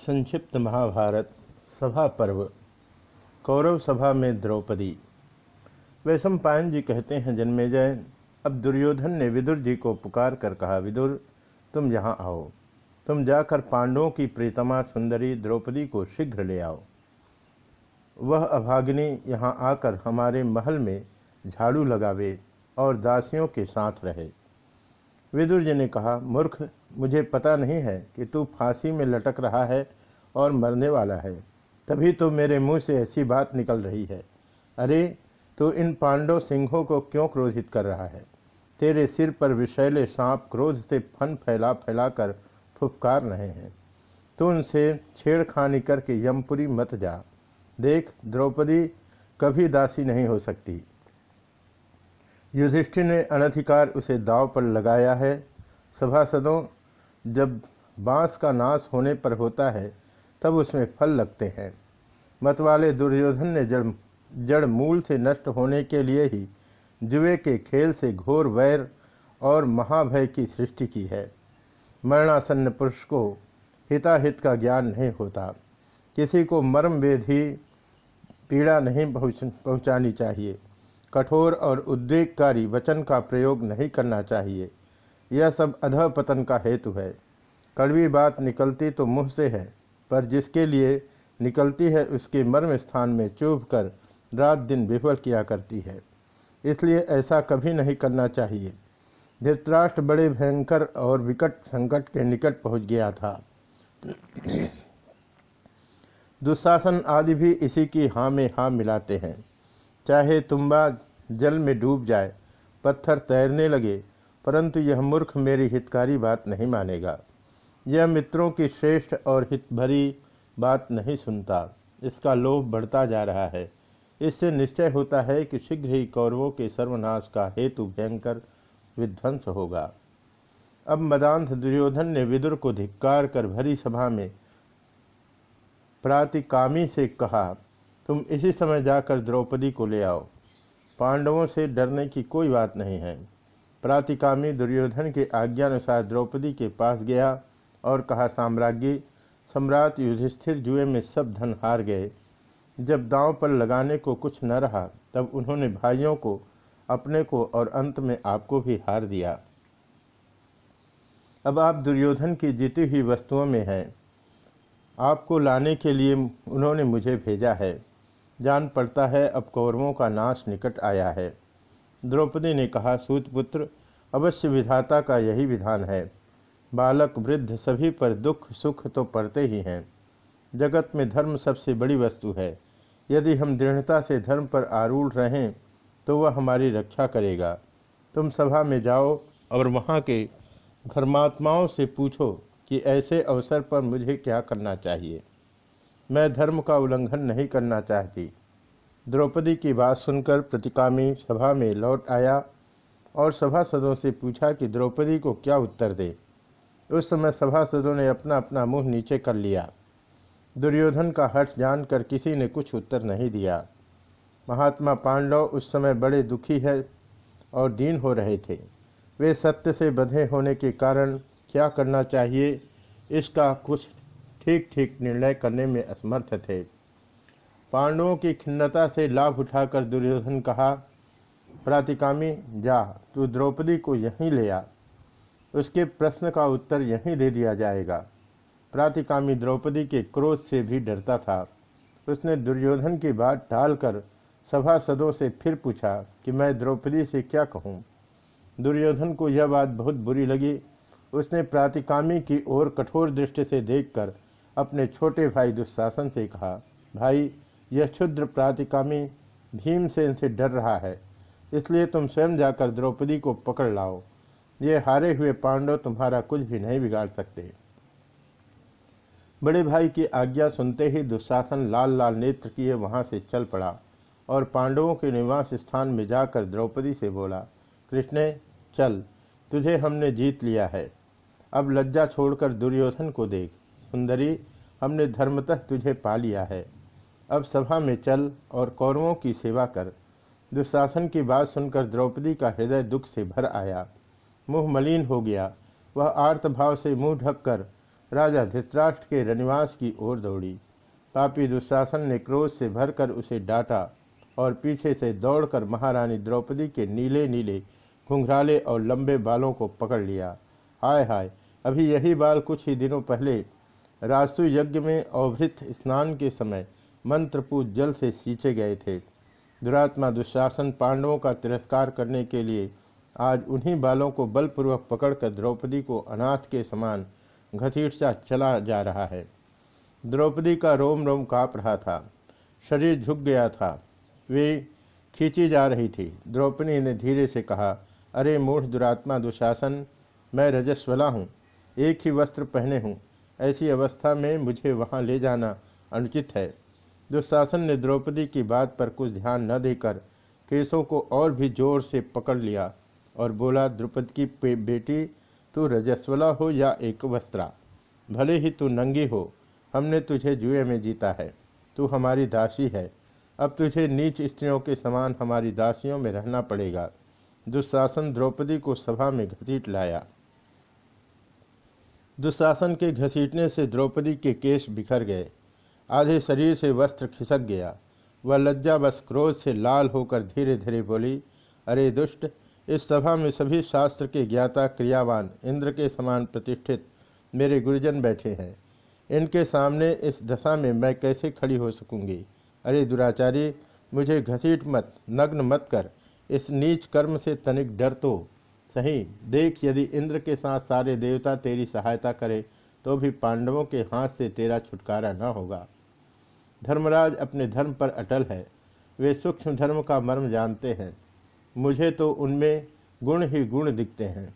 संक्षिप्त महाभारत सभा पर्व, कौरव सभा में द्रौपदी। वैशम पायन जी कहते हैं जन्मेजय अब दुर्योधन ने विदुर जी को पुकार कर कहा, विदुर, तुम यहाँ आओ। तुम जाकर पांडवों की प्रीतमा सुंदरी द्रौपदी को शीघ्र ले आओ। वह अभागिनी यहाँ आकर हमारे महल में झाड़ू लगावे और दासियों के साथ रहे। विदुर जी ने कहा, मूर्ख, मुझे पता नहीं है कि तू फांसी में लटक रहा है और मरने वाला है। तभी तो मेरे मुँह से ऐसी बात निकल रही है। अरे, तू इन पांडव सिंहों को क्यों क्रोधित कर रहा है? तेरे सिर पर विषैले सांप क्रोध से फन फैला फैला कर फुफकार रहे हैं। तू उनसे छेड़खानी करके यमपुरी मत जा। देख, द्रौपदी कभी दासी नहीं हो सकती। युधिष्ठिर ने अनधिकार उसे दाव पर लगाया है। सभासदों, जब बाँस का नाश होने पर होता है, तब उसमें फल लगते हैं। मतवाले दुर्योधन ने जड़ जड़ मूल से नष्ट होने के लिए ही जुए के खेल से घोर वैर और महाभय की सृष्टि की है। मरणासन्न पुरुष को हिताहित का ज्ञान नहीं होता। किसी को मर्म वेधी पीड़ा नहीं पहुँच, पहुँचानी चाहिए। कठोर और उद्वेगकारी वचन का प्रयोग नहीं करना चाहिए। यह सब अधः पतन का हेतु है। कड़वी बात निकलती तो मुँह से है, पर जिसके लिए निकलती है उसके मर्म स्थान में चुभ कर रात दिन विफल किया करती है। इसलिए ऐसा कभी नहीं करना चाहिए। धृतराष्ट्र बड़े भयंकर और विकट संकट के निकट पहुँच गया था। दुशासन आदि भी इसी की हाँ में हाँ मिलाते हैं। चाहे तुम्बा जल में डूब जाए, पत्थर तैरने लगे, परंतु यह मूर्ख मेरी हितकारी बात नहीं मानेगा। यह मित्रों की श्रेष्ठ और हित भरी बात नहीं सुनता। इसका लोभ बढ़ता जा रहा है। इससे निश्चय होता है कि शीघ्र ही कौरवों के सर्वनाश का हेतु भयंकर विध्वंस होगा। अब मदांध दुर्योधन ने विदुर को धिक्कार कर भरी सभा में प्रातिकामी से कहा तुम इसी समय जाकर द्रौपदी को ले आओ। पांडवों से डरने की कोई बात नहीं है। प्रातिकामी दुर्योधन के आज्ञानुसार द्रौपदी के पास गया और कहा, साम्राज्ञी, सम्राट युधिष्ठिर जुए में सब धन हार गए। जब दांव पर लगाने को कुछ न रहा, तब उन्होंने भाइयों को, अपने को और अंत में आपको भी हार दिया। अब आप दुर्योधन की जीती हुई वस्तुओं में हैं। आपको लाने के लिए उन्होंने मुझे भेजा है। जान पड़ता है, अब कौरवों का नाश निकट आया है। द्रौपदी ने कहा, सूतपुत्र, अवश्य विधाता का यही विधान है। बालक, वृद्ध, सभी पर दुख, सुख तो पड़ते ही हैं। जगत में धर्म सबसे बड़ी वस्तु है। यदि हम दृढ़ता से धर्म पर आरूढ़ रहें तो वह हमारी रक्षा करेगा। तुम सभा में जाओ और वहाँ के धर्मात्माओं से पूछो कि ऐसे अवसर पर मुझे क्या करना चाहिए? मैं धर्म का उल्लंघन नहीं करना चाहती। द्रौपदी की बात सुनकर प्रतिकामी सभा में लौट आया और सभासदों से पूछा कि द्रौपदी को क्या उत्तर दे। उस समय सभासदों ने अपना अपना मुँह नीचे कर लिया। दुर्योधन का हर्ष जानकर किसी ने कुछ उत्तर नहीं दिया। महात्मा पांडव उस समय बड़े दुखी है और दीन हो रहे थे। वे सत्य से बधे होने के कारण क्या करना चाहिए, इसका कुछ ठीक ठीक निर्णय करने में असमर्थ थे। पांडवों की खिन्नता से लाभ उठाकर दुर्योधन कहा, प्रातिकामी, जा, तू द्रौपदी को यहीं ले आ। उसके प्रश्न का उत्तर यहीं दे दिया जाएगा प्रातिकामी द्रौपदी के क्रोध से भी डरता था। उसने दुर्योधन की बात टालकर सभासदों से फिर पूछा कि मैं द्रौपदी से क्या कहूँ? दुर्योधन को यह बात बहुत बुरी लगी। उसने प्रातिकामी की ओर कठोर दृष्टि से देखकर अपने छोटे भाई दुशासन से कहा, भाई, यह क्षुद्र प्रातिकामी भीमसेन से डर रहा है, इसलिए तुम स्वयं जाकर द्रौपदी को पकड़ लाओ। ये हारे हुए पांडव तुम्हारा कुछ भी नहीं बिगाड़ सकते। बड़े भाई की आज्ञा सुनते ही दुशासन लाल लाल नेत्र किए वहाँ से चल पड़ा और पांडवों के निवास स्थान में जाकर द्रौपदी से बोला, कृष्ण, चल, तुझे हमने जीत लिया है। अब लज्जा छोड़कर दुर्योधन को देख। सुंदरी, हमने धर्मतः तुझे पा लिया है। अब सभा में चल और कौरवों की सेवा कर। दुशासन की बात सुनकर द्रौपदी का हृदय दुख से भर आया। मुँह मलिन हो गया। वह आर्तभाव से मुँह ढककर राजा धृतराष्ट्र के रनिवास की ओर दौड़ी। पापी दुशासन ने क्रोध से भरकर उसे डांटा और पीछे से दौड़कर महारानी द्रौपदी के नीले नीले घुंघराले और लंबे बालों को पकड़ लिया। हाय हाय अभी यही बाल कुछ ही दिनों पहले राजसु यज्ञ में अवभृत स्नान के समय मंत्रपूत जल से सींचे गए थे। दुरात्मा दुशासन पांडवों का तिरस्कार करने के लिए आज उन्हीं बालों को बलपूर्वक पकड़कर द्रौपदी को अनाथ के समान घसीटता चला जा रहा है। द्रौपदी का रोम रोम काँप रहा था। शरीर झुक गया था। वे खींची जा रही थी। द्रौपदी ने धीरे से कहा, अरे मूढ़ दुरात्मा दुशासन, मैं रजस्वला हूँ। एक ही वस्त्र पहने हूँ। ऐसी अवस्था में मुझे वहाँ ले जाना अनुचित है। दुशासन ने द्रौपदी की बात पर कुछ ध्यान न देकर केसों को और भी ज़ोर से पकड़ लिया और बोला, द्रुपद की बेटी, तू रजस्वला हो या एक वस्त्रा? भले ही तू नंगी हो, हमने तुझे जुए में जीता है। तू हमारी दासी है। अब तुझे नीच स्त्रियों के समान हमारी दासियों में रहना पड़ेगा। दुशासन द्रौपदी को सभा में घसीट लाया। दुशासन के घसीटने से द्रौपदी के केश बिखर गए। आधे शरीर से वस्त्र खिसक गया। वह लज्जा बस क्रोध से लाल होकर धीरे धीरे बोली, अरे दुष्ट, इस सभा में सभी शास्त्र के ज्ञाता क्रियावान इंद्र के समान प्रतिष्ठित मेरे गुरुजन बैठे हैं। इनके सामने इस दशा में मैं कैसे खड़ी हो सकूँगी? अरे दुराचारी, मुझे घसीट मत, नग्न मत कर। इस नीच कर्म से तनिक डर तो। सही, देख यदि इंद्र के साथ सारे देवता तेरी सहायता करे तो भी पांडवों के हाथ से तेरा छुटकारा न होगा। धर्मराज अपने धर्म पर अटल है। वे सूक्ष्म धर्म का मर्म जानते हैं। मुझे तो उनमें गुण ही गुण दिखते हैं।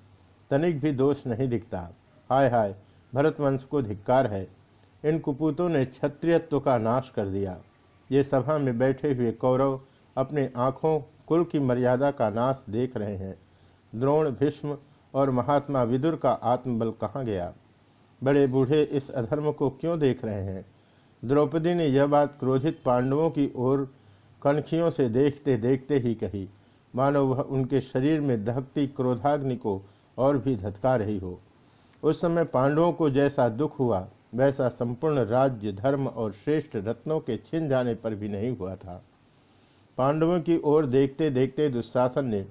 तनिक भी दोष नहीं दिखता। हाय हाय, भरतवंश को धिक्कार है। इन कुपूतों ने क्षत्रियत्व का नाश कर दिया। ये सभा में बैठे हुए कौरव अपने आँखों, कुल की मर्यादा का नाश देख रहे हैं। द्रोण, भीष्म और महात्मा विदुर का आत्मबल कहाँ गया? बड़े बूढ़े इस अधर्म को क्यों देख रहे हैं? द्रौपदी ने यह बात क्रोधित पांडवों की ओर कनखियों से देखते देखते ही कही, मानो वह उनके शरीर में दहकती क्रोधाग्नि को और भी धतका रही हो। उस समय पांडवों को जैसा दुख हुआ, वैसा संपूर्ण राज्य, धर्म और श्रेष्ठ रत्नों के छिन जाने पर भी नहीं हुआ था। पांडवों की ओर देखते देखते दुशासन ने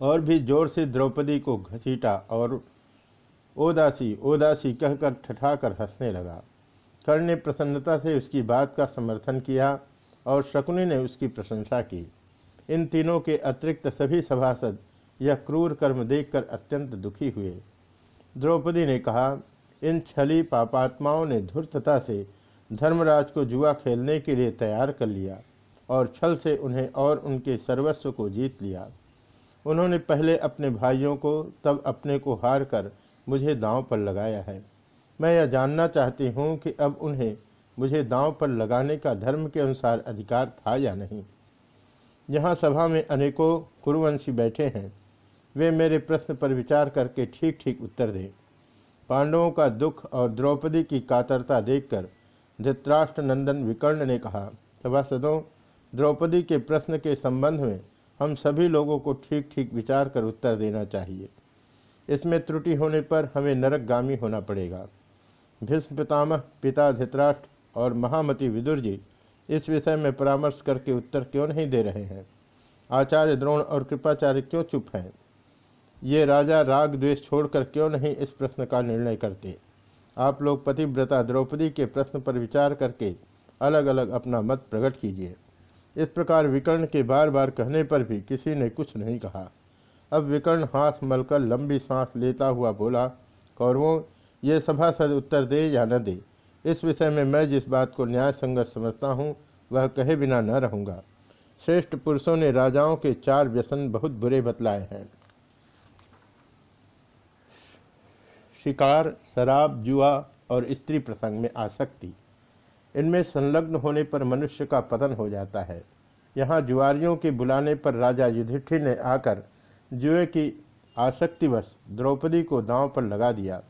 और भी ज़ोर से द्रौपदी को घसीटा और ओदासी ओदासी कहकर ठठाकर हंसने लगा। कर्ण ने प्रसन्नता से उसकी बात का समर्थन किया और शकुनी ने उसकी प्रशंसा की। इन तीनों के अतिरिक्त सभी सभासद यह क्रूर कर्म देखकर अत्यंत दुखी हुए। द्रौपदी ने कहा, इन छली पापात्माओं ने धूर्तता से धर्मराज को जुआ खेलने के लिए तैयार कर लिया और छल से उन्हें और उनके सर्वस्व को जीत लिया। उन्होंने पहले अपने भाइयों को, तब अपने को हार कर मुझे दांव पर लगाया है। मैं यह जानना चाहती हूँ कि अब उन्हें मुझे दांव पर लगाने का धर्म के अनुसार अधिकार था या नहीं। यहाँ सभा में अनेकों कुरुवंशी बैठे हैं। वे मेरे प्रश्न पर विचार करके ठीक ठीक उत्तर दें। पांडवों का दुख और द्रौपदी की कातरता देखकर धृतराष्ट्र नंदन विकर्ण ने कहा सभासदों द्रौपदी के प्रश्न के संबंध में हम सभी लोगों को ठीक ठीक विचार कर उत्तर देना चाहिए। इसमें त्रुटि होने पर हमें नरकगामी होना पड़ेगा। भीष्म पितामह, पिता धृतराष्ट्र और महामति विदुर जी इस विषय में परामर्श करके उत्तर क्यों नहीं दे रहे हैं? आचार्य द्रोण और कृपाचार्य क्यों चुप हैं? ये राजा राग द्वेष छोड़कर क्यों नहीं इस प्रश्न का निर्णय करते? आप लोग पतिव्रता द्रौपदी के प्रश्न पर विचार करके अलग अलग अपना मत प्रकट कीजिए। इस प्रकार विकर्ण के बार बार कहने पर भी किसी ने कुछ नहीं कहा। अब विकर्ण हाथ मलकर लंबी सांस लेता हुआ बोला, कौरवों, ये सभासद उत्तर दे या न दे? इस विषय में मैं जिस बात को न्याय संगत समझता हूँ, वह कहे बिना न रहूँगा। श्रेष्ठ पुरुषों ने राजाओं के चार व्यसन बहुत बुरे बतलाए हैं। शिकार, शराब, जुआ और स्त्री प्रसंग में आसक्ति। इनमें संलग्न होने पर मनुष्य का पतन हो जाता है। यहाँ जुआरियों के बुलाने पर राजा युधिष्ठिर ने आकर जुए की आसक्तिवश द्रौपदी को दांव पर लगा दिया।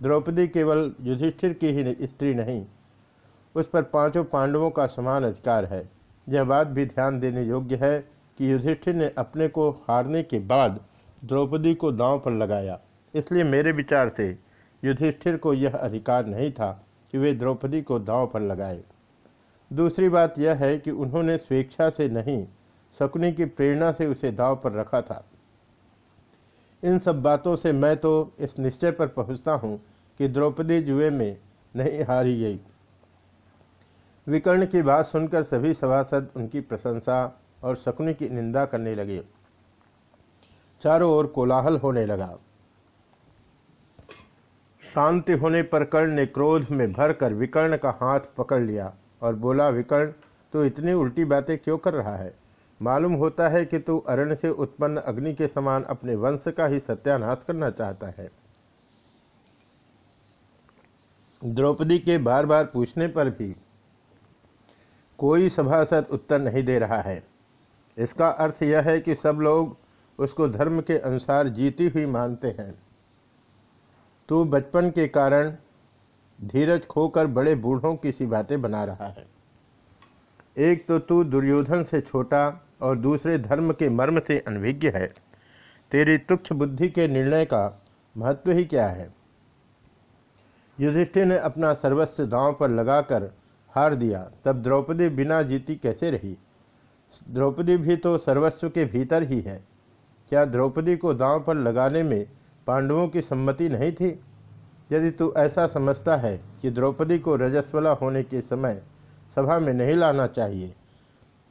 द्रौपदी केवल युधिष्ठिर की ही स्त्री नहीं, उस पर पाँचों पांडवों का समान अधिकार है। यह बात भी ध्यान देने योग्य है कि युधिष्ठिर ने अपने को हारने के बाद द्रौपदी को दांव पर लगाया। इसलिए मेरे विचार से युधिष्ठिर को यह अधिकार नहीं था। कि वे द्रौपदी को दाव पर लगाए। दूसरी बात यह है कि उन्होंने स्वेच्छा से नहीं, शकुनी की प्रेरणा से उसे दाव पर रखा था। इन सब बातों से मैं तो इस निश्चय पर पहुँचता हूँ कि द्रौपदी जुए में नहीं हारी गई। विकर्ण की बात सुनकर सभी सभासद उनकी प्रशंसा और शकुनी की निंदा करने लगे। चारों ओर कोलाहल होने लगा। शांति होने पर कर्ण ने क्रोध में भरकर विकर्ण का हाथ पकड़ लिया और बोला, विकर्ण तो इतनी उल्टी बातें क्यों कर रहा है? मालूम होता है कि तू अरण्य से उत्पन्न अग्नि के समान अपने वंश का ही सत्यानाश करना चाहता है। द्रौपदी के बार बार पूछने पर भी कोई सभासद उत्तर नहीं दे रहा है। इसका अर्थ यह है कि सब लोग उसको धर्म के अनुसार जीती हुई मानते हैं। तू बचपन के कारण धीरज खोकर बड़े बूढ़ों की सी बातें बना रहा है। एक तो तू दुर्योधन से छोटा और दूसरे धर्म के मर्म से अनभिज्ञ है। तेरी तुक्ष बुद्धि के निर्णय का महत्व ही क्या है? युधिष्ठिर ने अपना सर्वस्व दांव पर लगाकर हार दिया। तब द्रौपदी बिना जीती कैसे रही? द्रौपदी भी तो सर्वस्व के भीतर ही है। क्या द्रौपदी को दांव पर लगाने में पांडवों की सम्मति नहीं थी। यदि तू ऐसा समझता है कि द्रौपदी को रजस्वला होने के समय सभा में नहीं लाना चाहिए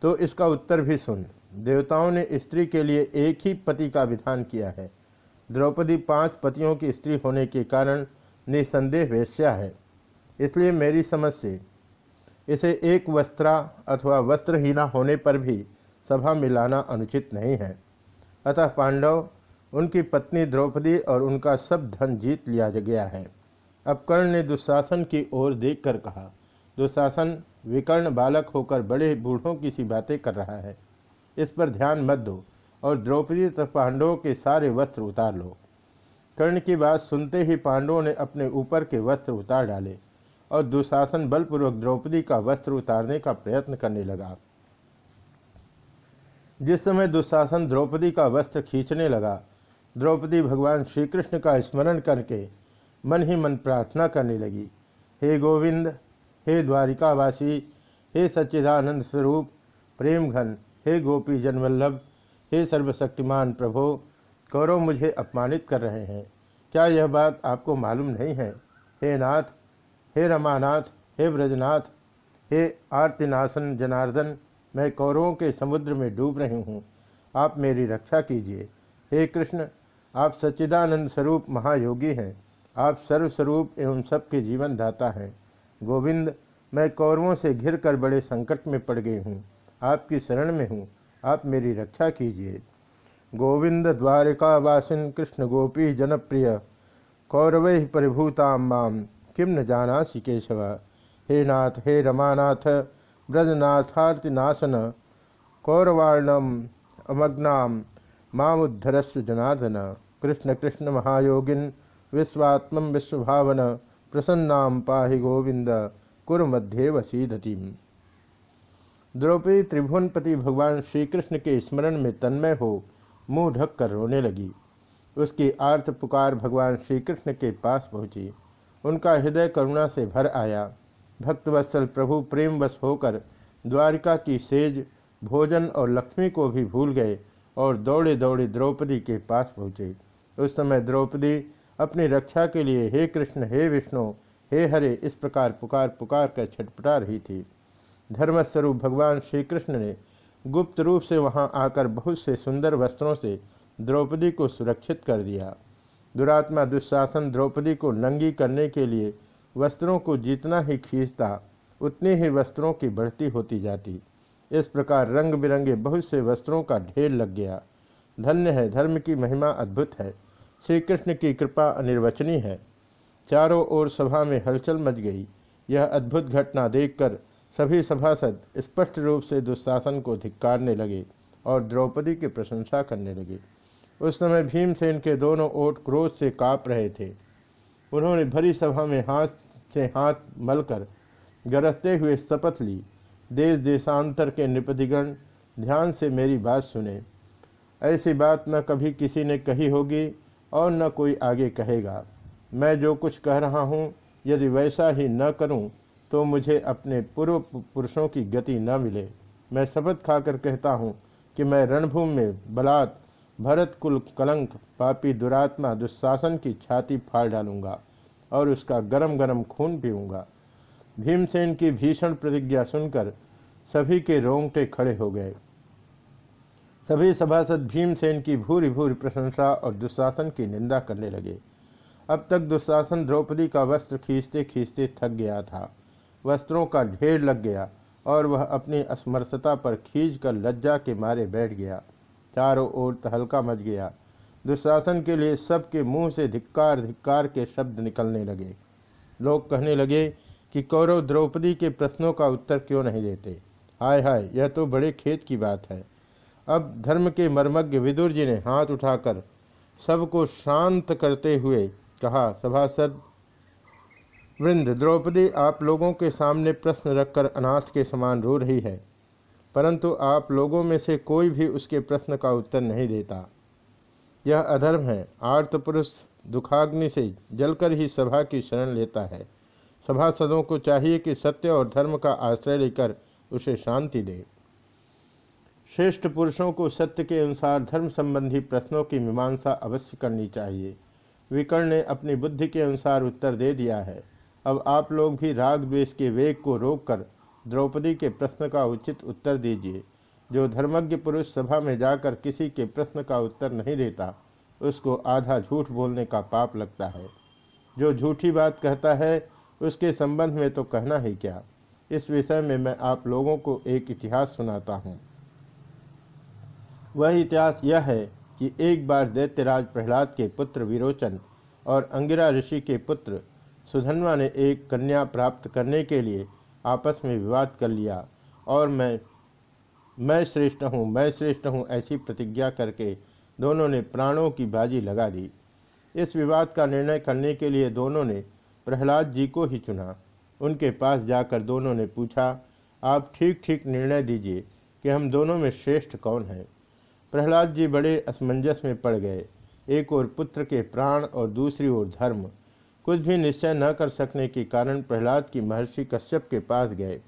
तो इसका उत्तर भी सुन। देवताओं ने स्त्री के लिए एक ही पति का विधान किया है। द्रौपदी पाँच पतियों की स्त्री होने के कारण निसंदेह वेश्या है। इसलिए मेरी समझ से इसे एक वस्त्रा अथवा वस्त्रहीना होने पर भी सभा में लाना अनुचित नहीं है। अतः पांडव उनकी पत्नी द्रौपदी और उनका सब धन जीत लिया गया है। अब कर्ण ने दुशासन की ओर देखकर कहा, दुशासन, विकर्ण बालक होकर बड़े बूढ़ों की सी बातें कर रहा है। इस पर ध्यान मत दो और द्रौपदी तथा पांडवों के सारे वस्त्र उतार लो कर्ण की बात सुनते ही पांडवों ने अपने ऊपर के वस्त्र उतार डाले और दुशासन बलपूर्वक द्रौपदी का वस्त्र उतारने का प्रयत्न करने लगा। जिस समय दुशासन द्रौपदी का वस्त्र खींचने लगा द्रौपदी भगवान श्री कृष्ण का स्मरण करके मन ही मन प्रार्थना करने लगी। हे गोविंद, हे द्वारिकावासी, हे सच्चिदानंद स्वरूप, प्रेम घन, हे गोपी जनवल्लभ हे सर्वशक्तिमान प्रभो, कौरव मुझे अपमानित कर रहे हैं। क्या यह बात आपको मालूम नहीं है? हे नाथ, हे रमानाथ, हे ब्रजनाथ, हे आरतिनाशन जनार्दन, मैं कौरवों के समुद्र में डूब रही हूँ। आप मेरी रक्षा कीजिए। हे कृष्ण आप सच्चिदानंद स्वरूप महायोगी हैं। आप सर्वस्वरूप एवं सबके जीवन दाता हैं। गोविंद, मैं कौरवों से घिर कर बड़े संकट में पड़ गई हूँ। आपकी शरण में हूँ। आप मेरी रक्षा कीजिए। गोविंद द्वारिका वासिन कृष्ण गोपी जनप्रिय। कौरव परिभूता माम किम न जाना केशव। हे नाथ, हे रमानाथ, ब्रजनाथार्तिनाशन। कौरवाणम अमग्नाम मामुद्धरस्व जनार्दन। कृष्ण कृष्ण महायोगिन, विश्वात्म विश्वभावन, प्रसन्ना पाहि गोविंद कुर मध्य वसीधति द्रौपदी त्रिभुवनपति भगवान श्री कृष्ण के स्मरण में तन्मय हो, मुँह ढक कर रोने लगी। उसकी आर्त पुकार भगवान श्री कृष्ण के पास पहुँची। उनका हृदय करुणा से भर आया। भक्तवत्सल प्रभु प्रेमवश होकर द्वारिका की सेज, भोजन और लक्ष्मी को भी भूल गए और दौड़े दौड़े द्रौपदी के पास पहुँचे। उस समय द्रौपदी अपनी रक्षा के लिए, हे कृष्ण, हे विष्णु, हे हरे, इस प्रकार पुकार पुकार कर छटपटा रही थी। धर्मस्वरूप भगवान श्री कृष्ण ने गुप्त रूप से वहाँ आकर बहुत से सुंदर वस्त्रों से द्रौपदी को सुरक्षित कर दिया। दुरात्मा दुशासन द्रौपदी को नंगी करने के लिए वस्त्रों को जितना ही खींचता, उतनी ही वस्त्रों की बढ़ती होती जाती। इस प्रकार रंग बिरंगे बहुत से वस्त्रों का ढेर लग गया। धन्य है, धर्म की महिमा अद्भुत है श्री कृष्ण की कृपा अनिर्वचनीय है। चारों ओर सभा में हलचल मच गई। यह अद्भुत घटना देखकर सभी सभासद स्पष्ट रूप से दुशासन को धिक्कारने लगे और द्रौपदी की प्रशंसा करने लगे। उस समय भीमसेन के दोनों ओट क्रोध से काँप रहे थे। उन्होंने भरी सभा में हाथ से हाथ मलकर गरजते हुए शपथ ली। देश देशांतर के नृपतिगण ध्यान से मेरी बात सुने। ऐसी बात न कभी किसी ने कही होगी और न कोई आगे कहेगा। मैं जो कुछ कह रहा हूँ, यदि वैसा ही न करूँ तो मुझे अपने पूर्व पुरुषों की गति न मिले। मैं शपथ खाकर कहता हूँ कि मैं रणभूमि में बलात् भरत कुल कलंक, पापी दुरात्मा, दुशासन की छाती फाड़ डालूँगा और उसका गरम गरम खून पीऊँगा। भीमसेन की भीषण प्रतिज्ञा सुनकर सभी के रोंगटे खड़े हो गए। सभी सभासद भीमसेन की भूरी भूरी प्रशंसा और दुशासन की निंदा करने लगे। अब तक दुशासन द्रौपदी का वस्त्र खींचते खींचते थक गया था। वस्त्रों का ढेर लग गया और वह अपनी असमर्थता पर खींच कर लज्जा के मारे बैठ गया। चारों ओर तहलका मच गया। दुशासन के लिए सबके मुँह से धिक्कार धिक्कार के शब्द निकलने लगे। लोग कहने लगे कि कौरव द्रौपदी के प्रश्नों का उत्तर क्यों नहीं देते? हाय हाय, यह तो बड़े खेत की बात है। अब धर्म के मर्मज्ञ विदुर जी ने हाथ उठाकर सबको शांत करते हुए कहा, सभासद, वृंद, द्रौपदी आप लोगों के सामने प्रश्न रखकर अनाथ के समान रो रही है, परंतु आप लोगों में से कोई भी उसके प्रश्न का उत्तर नहीं देता। यह अधर्म है, आर्त पुरुष दुखाग्नि से जलकर ही सभा की शरण लेता है। सभासदों को चाहिए कि सत्य और धर्म का आश्रय लेकर उसे शांति दे। श्रेष्ठ पुरुषों को सत्य के अनुसार धर्म संबंधी प्रश्नों की मीमांसा अवश्य करनी चाहिए। विकर्ण ने अपनी बुद्धि के अनुसार उत्तर दे दिया है। अब आप लोग भी राग द्वेष के वेग को रोककर द्रौपदी के प्रश्न का उचित उत्तर दीजिए। जो धर्मज्ञ पुरुष सभा में जाकर किसी के प्रश्न का उत्तर नहीं देता, उसको आधा झूठ बोलने का पाप लगता है। जो झूठी बात कहता है, उसके संबंध में तो कहना ही क्या। इस विषय में मैं आप लोगों को एक इतिहास सुनाता हूँ। वह इतिहास यह है कि एक बार दैत्यराज प्रहलाद के पुत्र विरोचन और अंगिरा ऋषि के पुत्र सुधनवा ने एक कन्या प्राप्त करने के लिए आपस में विवाद कर लिया और मैं मैं श्रेष्ठ हूँ, मैं श्रेष्ठ हूँ ऐसी प्रतिज्ञा करके दोनों ने प्राणों की बाजी लगा दी। इस विवाद का निर्णय करने के लिए दोनों ने प्रहलाद जी को ही चुना। उनके पास जाकर दोनों ने पूछा, आप ठीक ठीक निर्णय दीजिए कि हम दोनों में श्रेष्ठ कौन है? प्रहलाद जी बड़े असमंजस में पड़ गए। एक ओर पुत्र के प्राण और दूसरी ओर धर्म। कुछ भी निश्चय न कर सकने के कारण प्रहलाद की महर्षि कश्यप के पास गए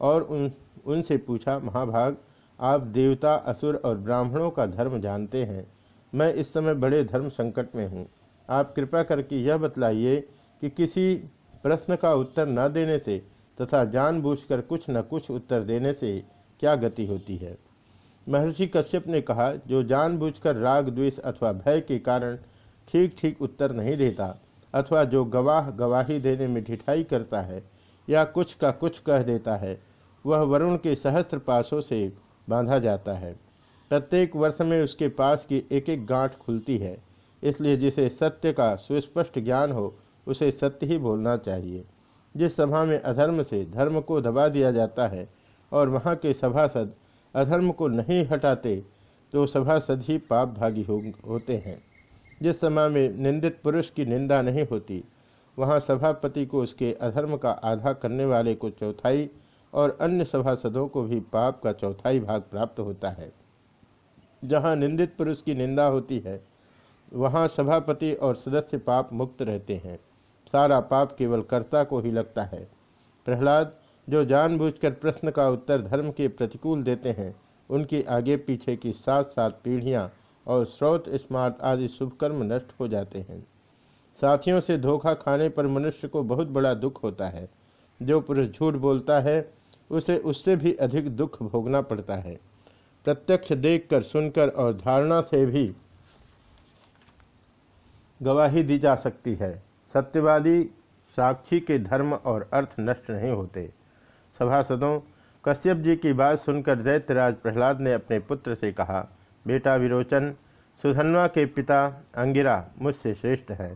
और उन, उनसे पूछा, महाभाग, आप देवता, असुर और ब्राह्मणों का धर्म जानते हैं। मैं इस समय बड़े धर्म संकट में हूँ। आप कृपा करके यह बतलाइए कि किसी प्रश्न का उत्तर न देने से तथा जानबूझकर कुछ न कुछ उत्तर देने से क्या गति होती है? महर्षि कश्यप ने कहा, जो जानबूझकर राग, द्वेष अथवा भय के कारण ठीक ठीक उत्तर नहीं देता, अथवा जो गवाह गवाही देने में ढिठाई करता है या कुछ का कुछ कह देता है, वह वरुण के सहस्त्र पासों से बांधा जाता है। प्रत्येक वर्ष में उसके पास की एक एक गांठ खुलती है, इसलिए जिसे सत्य का सुस्पष्ट ज्ञान हो, उसे सत्य ही बोलना चाहिए। जिस सभा में अधर्म से धर्म को दबा दिया जाता है और वहाँ के सभासद अधर्म को नहीं हटाते तो सभासद ही पाप भागी हो, होते हैं। जिस समय में निंदित पुरुष की निंदा नहीं होती वहाँ सभापति को उसके अधर्म का आधा करने वाले को चौथाई और अन्य सभासदों को भी पाप का चौथाई भाग प्राप्त होता है। जहाँ निंदित पुरुष की निंदा होती है वहाँ सभापति और सदस्य पाप मुक्त रहते हैं। सारा पाप केवल कर्ता को ही लगता है। प्रहलाद जो जानबूझकर प्रश्न का उत्तर धर्म के प्रतिकूल देते हैं, उनकी आगे पीछे की सात सात पीढ़ियाँ और स्रोत स्मार्ट आदि शुभकर्म नष्ट हो जाते हैं। साथियों से धोखा खाने पर मनुष्य को बहुत बड़ा दुख होता है। जो पुरुष झूठ बोलता है, उसे उससे भी अधिक दुख भोगना पड़ता है। प्रत्यक्ष देखकर, सुनकर और धारणा से भी गवाही दी जा सकती है। सत्यवादी साक्षी के धर्म और अर्थ नष्ट नहीं होते। सभासदों, कश्यप जी की बात सुनकर दैत्यराज प्रहलाद ने अपने पुत्र से कहा, बेटा विरोचन, सुधन्वा के पिता अंगिरा मुझसे श्रेष्ठ है।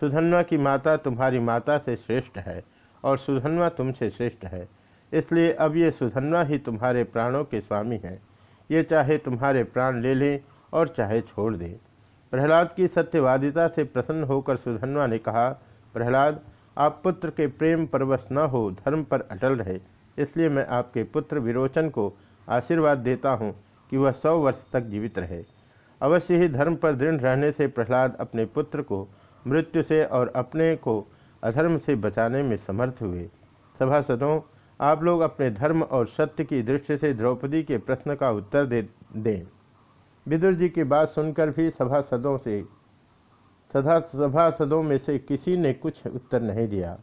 सुधन्वा की माता तुम्हारी माता से श्रेष्ठ है और सुधन्वा तुमसे श्रेष्ठ है। इसलिए अब ये सुधन्वा ही तुम्हारे प्राणों के स्वामी हैं। ये चाहे तुम्हारे प्राण ले लें और चाहे छोड़ दें। प्रहलाद की सत्यवादिता से प्रसन्न होकर सुधन्वा ने कहा, प्रहलाद, आप पुत्र के प्रेम परवश न हो, धर्म पर अटल रहे। इसलिए मैं आपके पुत्र विरोचन को आशीर्वाद देता हूँ कि वह सौ वर्ष तक जीवित रहे। अवश्य ही धर्म पर दृढ़ रहने से प्रहलाद अपने पुत्र को मृत्यु से और अपने को अधर्म से बचाने में समर्थ हुए। सभासदों, आप लोग अपने धर्म और सत्य की दृष्टि से द्रौपदी के प्रश्न का उत्तर दे, दें। विदुर जी की बात सुनकर भी सभासदों से सदा सभासदों में से किसी ने कुछ उत्तर नहीं दिया।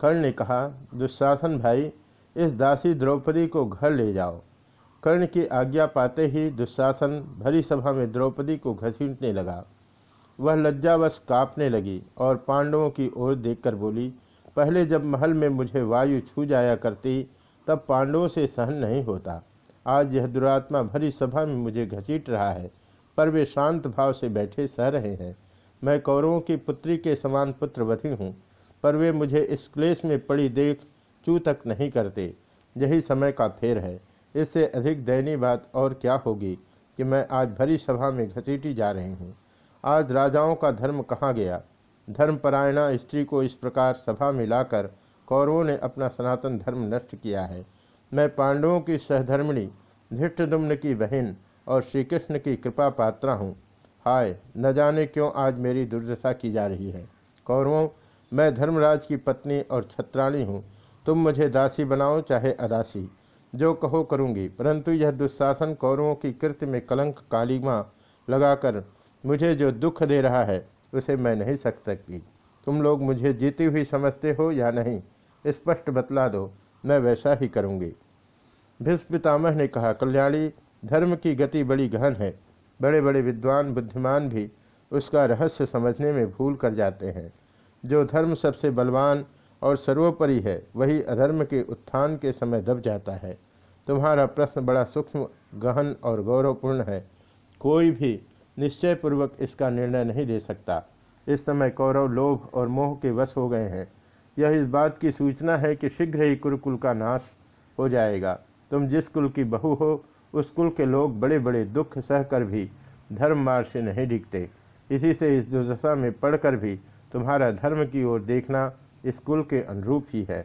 कर्ण ने कहा दुशासन भाई इस दासी द्रौपदी को घर ले जाओ। कर्ण की आज्ञा पाते ही दुशासन भरी सभा में द्रौपदी को घसीटने लगा। वह लज्जावश कांपने लगी और पांडवों की ओर देखकर बोली, पहले जब महल में मुझे वायु छू जाया करती, तब पांडवों से सहन नहीं होता। आज यह दुरात्मा भरी सभा में मुझे घसीट रहा है, पर वे शांत भाव से बैठे सह रहे हैं। मैं कौरवों की पुत्री के समान पुत्रवती हूँ, पर वे मुझे इस क्लेश में पड़ी देख चू तक नहीं करते। यही समय का फेर है। इससे अधिक दयनीय बात और क्या होगी कि मैं आज भरी सभा में घसीटी जा रही हूँ। आज राजाओं का धर्म कहाँ गया? धर्मपरायणा स्त्री को इस प्रकार सभा में लाकर कौरवों ने अपना सनातन धर्म नष्ट किया है। मैं पांडवों की सहधर्मिणी धृष्टदुम्न की बहन और श्री कृष्ण की कृपा पात्रा हूँ। हाय, न जाने क्यों आज मेरी दुर्दशा की जा रही है। कौरवों, मैं धर्मराज की पत्नी और छत्राणी हूँ। तुम मुझे दासी बनाओ, चाहे अदासी। जो कहो करूँगी। परंतु यह दुशासन कौरवों की कृत्य में कलंक कालीमा लगाकर मुझे जो दुख दे रहा है, उसे मैं नहीं सक सकती तुम लोग मुझे जीती हुई समझते हो या नहीं, स्पष्ट बतला दो। मैं वैसा ही करूँगी। भीष्म पितामह ने कहा, कल्याणी, धर्म की गति बड़ी गहन है। बड़े बड़े विद्वान, बुद्धिमान भी उसका रहस्य समझने में भूल कर जाते हैं। जो धर्म सबसे बलवान और सर्वोपरि है, वही अधर्म के उत्थान के समय दब जाता है। तुम्हारा प्रश्न बड़ा सूक्ष्म, गहन और गौरवपूर्ण है। कोई भी निश्चयपूर्वक इसका निर्णय नहीं दे सकता। इस समय कौरव लोभ और मोह के वश हो गए हैं। यह इस बात की सूचना है कि शीघ्र ही कुरुकुल का नाश हो जाएगा। तुम जिस कुल की बहू हो, उस कुल के लोग बड़े बड़े दुख सहकर भी धर्म मार्ग से नहीं डिगते इसी से इस दुर्दशा में पढ़कर भी तुम्हारा धर्म की ओर देखना इस कुल के अनुरूप ही है।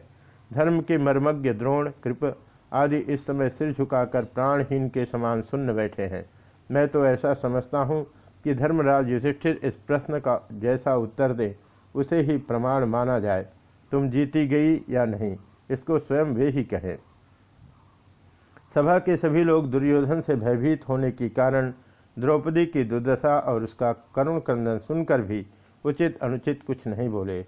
धर्म के मर्मज्ञ, द्रोण, कृप आदि इस समय सिर झुकाकर प्राणहीन के समान सुन्न बैठे हैं। मैं तो ऐसा समझता हूँ कि धर्मराज युधिष्ठिर इस प्रश्न का जैसा उत्तर दे, उसे ही प्रमाण माना जाए। तुम जीती गई या नहीं, इसको स्वयं वे ही कहें। सभा के सभी लोग दुर्योधन से भयभीत होने के कारण द्रौपदी की दुर्दशा और उसका करुण क्रंदन सुनकर भी उचित अनुचित कुछ नहीं बोले।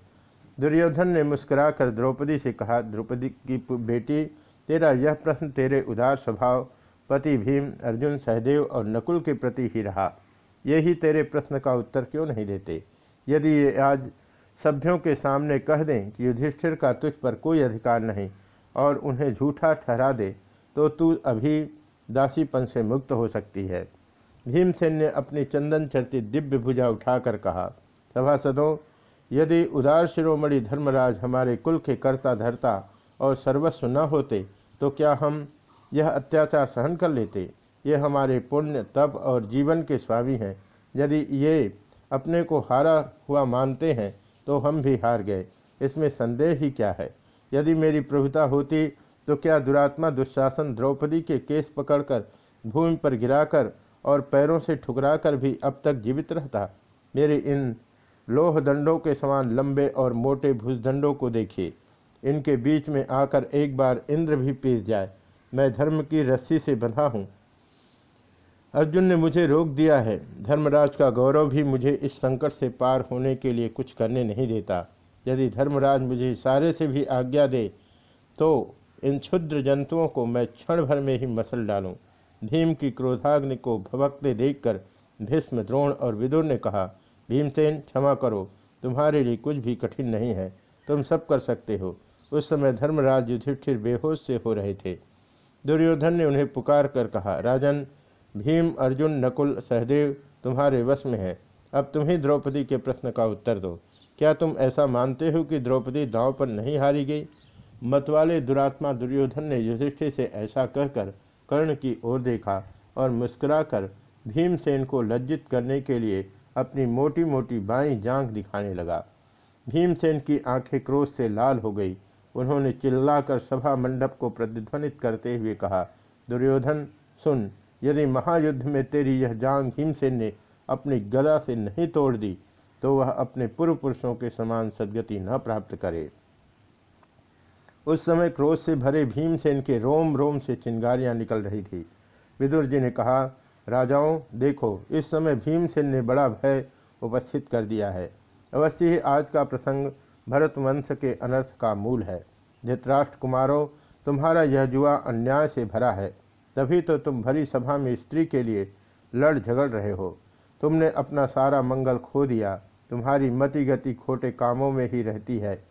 दुर्योधन ने मुस्कुराकर द्रौपदी से कहा, द्रौपदी की बेटी, तेरा यह प्रश्न तेरे उदार स्वभाव पति भीम, अर्जुन, सहदेव और नकुल के प्रति ही रहा। यही तेरे प्रश्न का उत्तर क्यों नहीं देते? यदि ये आज सभ्यों के सामने कह दें कि युधिष्ठिर का तुझ पर कोई अधिकार नहीं और उन्हें झूठा ठहरा दे तो तू अभी दासीपन से मुक्त हो सकती है। भीमसेन ने अपनी चंदन चरती दिव्य भुजा उठाकर कहा, सभासदों यदि उदार शिरोमणि धर्मराज हमारे कुल के कर्ता धरता और सर्वस्व न होते तो क्या हम यह अत्याचार सहन कर लेते? ये हमारे पुण्य, तप और जीवन के स्वामी हैं। यदि ये अपने को हारा हुआ मानते हैं तो हम भी हार गए। इसमें संदेह ही क्या है? यदि मेरी प्रभुता होती तो क्या दुरात्मा दुशासन द्रौपदी के केस पकड़कर भूमि पर गिराकर और पैरों से ठुकराकर भी अब तक जीवित रहता? मेरे इन लोह दंडों के समान लंबे और मोटे भुजदंडों को देखिए इनके बीच में आकर एक बार इंद्र भी पीस जाए। मैं धर्म की रस्सी से बंधा हूँ। अर्जुन ने मुझे रोक दिया है। धर्मराज का गौरव भी मुझे इस संकट से पार होने के लिए कुछ करने नहीं देता। यदि धर्मराज मुझे इशारे से भी आज्ञा दे तो इन क्षुद्र जंतुओं को मैं क्षण भर में ही मसल डालूं। भीम की क्रोधाग्नि को भवकते देखकर भीष्म द्रोण और विदुर ने कहा भीमसेन, क्षमा करो। तुम्हारे लिए कुछ भी कठिन नहीं है। तुम सब कर सकते हो। उस समय धर्मराज युधिष्ठिर बेहोश से हो रहे थे। दुर्योधन ने उन्हें पुकार कर कहा, राजन, भीम, अर्जुन, नकुल, सहदेव तुम्हारे वश में है। अब तुम ही द्रौपदी के प्रश्न का उत्तर दो। क्या तुम ऐसा मानते हो कि द्रौपदी दांव पर नहीं हारी गई? मतवाले दुरात्मा दुर्योधन ने युधिष्ठिर से ऐसा कहकर कर्ण की ओर देखा और मुस्कुराकर भीमसेन को लज्जित करने के लिए अपनी मोटी मोटी बाई जांग दिखाने लगा। भीमसेन की आँखें क्रोध से लाल हो गई। उन्होंने चिल्लाकर सभा मंडप को प्रतिध्वनित करते हुए कहा, दुर्योधन, सुन, यदि महायुद्ध में तेरी यह जांग भीमसेन ने अपनी गदा से नहीं तोड़ दी तो वह अपने पूर्व पुरुषों के समान सदगति न प्राप्त करे उस समय क्रोध से भरे भीमसेन के रोम रोम से चिंगारियाँ निकल रही थी। विदुर जी ने कहा राजाओं, देखो, इस समय भीमसेन ने बड़ा भय उपस्थित कर दिया है। अवश्य ही आज का प्रसंग भरत वंश के अनर्थ का मूल है। धृतराष्ट्र कुमारों तुम्हारा यह जुआ अन्याय से भरा है। तभी तो तुम भरी सभा में स्त्री के लिए लड़ झगड़ रहे हो। तुमने अपना सारा मंगल खो दिया। तुम्हारी मति गति खोटे कामों में ही रहती है।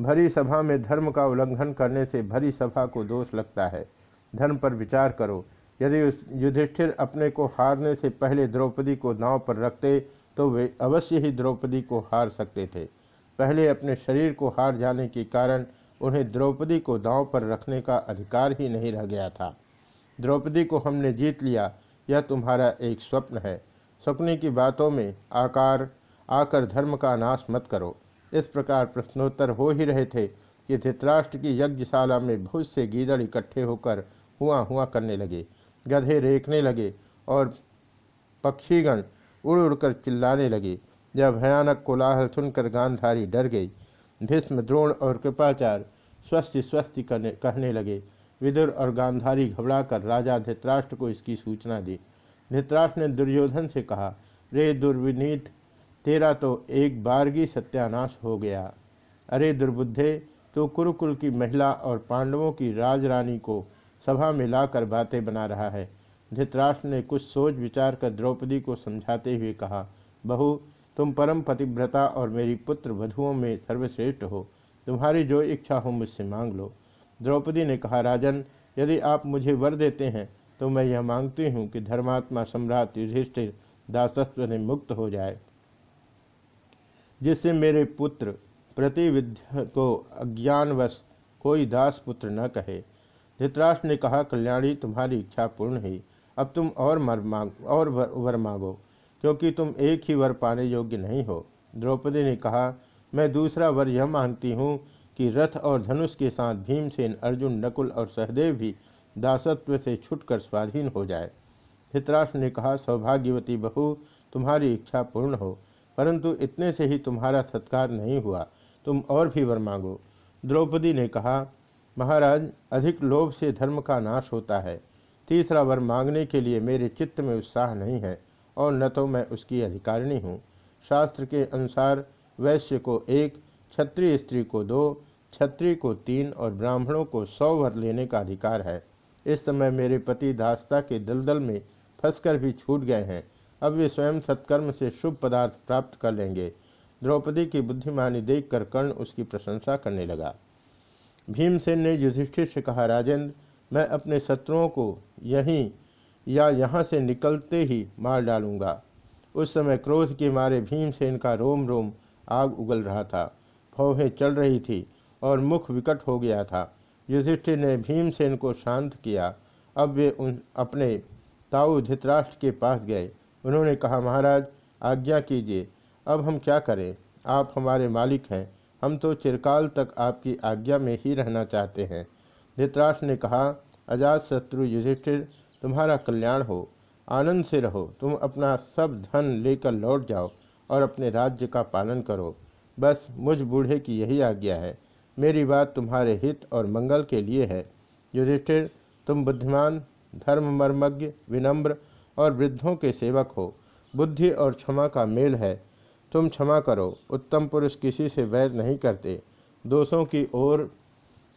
भरी सभा में धर्म का उल्लंघन करने से भरी सभा को दोष लगता है। धर्म पर विचार करो। यदि उस युधिष्ठिर अपने को हारने से पहले द्रौपदी को नाव पर रखते तो वे अवश्य ही द्रौपदी को हार सकते थे। पहले अपने शरीर को हार जाने के कारण उन्हें द्रौपदी को दांव पर रखने का अधिकार ही नहीं रह गया था। द्रौपदी को हमने जीत लिया, यह तुम्हारा एक स्वप्न है। सपने की बातों में आकार, आकर धर्म का नाश मत करो। इस प्रकार प्रश्नोत्तर हो ही रहे थे कि धृतराष्ट्र की यज्ञशाला में बहुत से गीदड़ इकट्ठे होकर हुआ हुआ करने लगे। गधे रेखने लगे और पक्षीगण उड़ उड़कर चिल्लाने लगे। जब भयानक कोलाहल सुनकर गांधारी डर गई। भीष्म द्रोण और कृपाचार्य स्वस्थ स्वस्थ करने कहने लगे, विदुर और गांधारी घबराकर राजा धृतराष्ट्र को इसकी सूचना दी। धृतराष्ट्र ने दुर्योधन से कहा, रे दुर्विनीत, तेरा तो एक बारगी सत्यानाश हो गया। अरे दुर्बुद्धे तो कुरुकुल की महिला और पांडवों की राजरानी को सभा में लाकर बातें बना रहा है। धृतराष्ट्र ने कुछ सोच विचार कर द्रौपदी को समझाते हुए कहा, बहू, तुम परम पतिव्रता और मेरी पुत्र वधुओं में सर्वश्रेष्ठ हो। तुम्हारी जो इच्छा हो मुझसे मांग लो। द्रौपदी ने कहा, राजन, यदि आप मुझे वर देते हैं तो मैं यह मांगती हूँ कि धर्मात्मा सम्राट युधिष्ठिर दासत्व ने मुक्त हो जाए, जिससे मेरे पुत्र प्रतिविध्य को अज्ञानवश कोई दास पुत्र न कहे। धृतराष्ट्र ने कहा कल्याणी तुम्हारी इच्छा पूर्ण है अब तुम और मर मांग और वर, मांगो क्योंकि तुम एक ही वर पाने योग्य नहीं हो। द्रौपदी ने कहा मैं दूसरा वर यह मांगती हूँ कि रथ और धनुष के साथ भीमसेन अर्जुन नकुल और सहदेव भी दासत्व से छुटकर स्वाधीन हो जाए। धृतराष्ट्र ने कहा सौभाग्यवती बहू तुम्हारी इच्छा पूर्ण हो परंतु इतने से ही तुम्हारा सत्कार नहीं हुआ। तुम और भी वर मांगो। द्रौपदी ने कहा महाराज, अधिक लोभ से धर्म का नाश होता है। तीसरा वर मांगने के लिए मेरे चित्त में उत्साह नहीं है, और न तो मैं उसकी अधिकारिणी हूँ। शास्त्र के अनुसार वैश्य को एक, क्षत्रिय स्त्री को दो, क्षत्रिय को तीन और ब्राह्मणों को सौ वर लेने का अधिकार है। इस समय मेरे पति दास्ता के दलदल में फंसकर भी छूट गए हैं। अब वे स्वयं सत्कर्म से शुभ पदार्थ प्राप्त कर लेंगे। द्रौपदी की बुद्धिमानी देखकर कर्ण उसकी प्रशंसा करने लगा। भीमसेन ने युधिष्ठिर से कहा, राजेंद्र, मैं अपने शत्रुओं को यहीं या यहाँ से निकलते ही मार डालूँगा। उस समय क्रोध के मारे भीमसेन का रोम रोम आग उगल रहा था। फौहें चल रही थी और मुख विकट हो गया था। युधिष्ठिर ने भीमसेन को शांत किया। अब वे उन अपने ताऊ धृतराष्ट्र के पास गए। उन्होंने कहा, महाराज, आज्ञा कीजिए। अब हम क्या करें? आप हमारे मालिक हैं। हम तो चिरकाल तक आपकी आज्ञा में ही रहना चाहते हैं। धृतराष्ट्र ने कहा, अजात शत्रु युधिष्ठिर, तुम्हारा कल्याण हो। आनंद से रहो। तुम अपना सब धन लेकर लौट जाओ और अपने राज्य का पालन करो। बस मुझ बूढ़े की यही आज्ञा है। मेरी बात तुम्हारे हित और मंगल के लिए है। युधिष्ठिर, तुम बुद्धिमान धर्म मर्मज्ञ विनम्र और वृद्धों के सेवक हो। बुद्धि और क्षमा का मेल है। तुम क्षमा करो। उत्तम पुरुष किसी से वैर नहीं करते। दोषों की ओर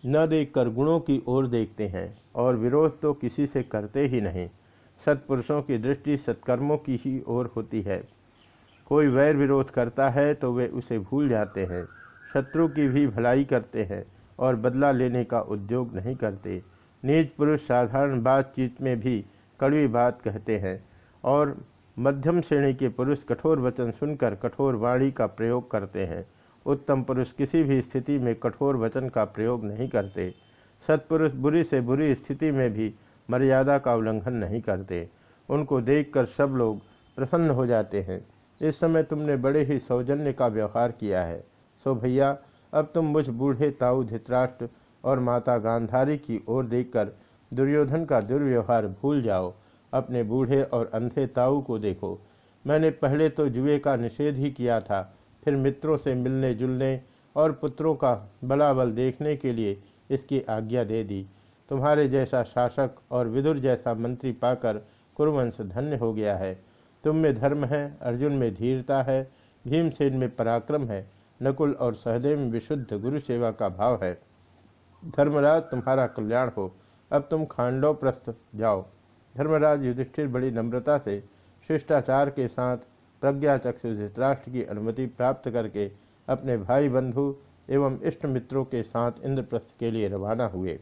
न देखकर गुणों की ओर देखते हैं, और विरोध तो किसी से करते ही नहीं। सत्पुरुषों की दृष्टि सत्कर्मों की ही ओर होती है। कोई वैर विरोध करता है तो वे उसे भूल जाते हैं। शत्रु की भी भलाई करते हैं, और बदला लेने का उद्योग नहीं करते। नीच पुरुष साधारण बातचीत में भी कड़वी बात कहते हैं, और मध्यम श्रेणी के पुरुष कठोर वचन सुनकर कठोर वाणी का प्रयोग करते हैं। उत्तम पुरुष किसी भी स्थिति में कठोर वचन का प्रयोग नहीं करते। सत्पुरुष बुरी से बुरी स्थिति में भी मर्यादा का उल्लंघन नहीं करते। उनको देखकर सब लोग प्रसन्न हो जाते हैं। इस समय तुमने बड़े ही सौजन्य का व्यवहार किया है। सो भैया, अब तुम मुझ बूढ़े ताऊ धित्राष्ट्र और माता गांधारी की ओर देखकर दुर्योधन का दुर्व्यवहार भूल जाओ। अपने बूढ़े और अंधे ताऊ को देखो। मैंने पहले तो जुए का निषेध ही किया था, फिर मित्रों से मिलने जुलने और पुत्रों का बलाबल देखने के लिए इसकी आज्ञा दे दी। तुम्हारे जैसा शासक और विदुर जैसा मंत्री पाकर कुरुवंश धन्य हो गया है। तुम में धर्म है, अर्जुन में धीरता है, भीमसेन में पराक्रम है, नकुल और सहदेव में विशुद्ध गुरु सेवा का भाव है। धर्मराज, तुम्हारा कल्याण हो। अब तुम खांडव प्रस्थ जाओ। धर्मराज युधिष्ठिर बड़ी नम्रता से शिष्टाचार के साथ प्रज्ञा चक्षु धृतराष्ट्र की अनुमति प्राप्त करके अपने भाई बंधु एवं इष्ट मित्रों के साथ इंद्रप्रस्थ के लिए रवाना हुए।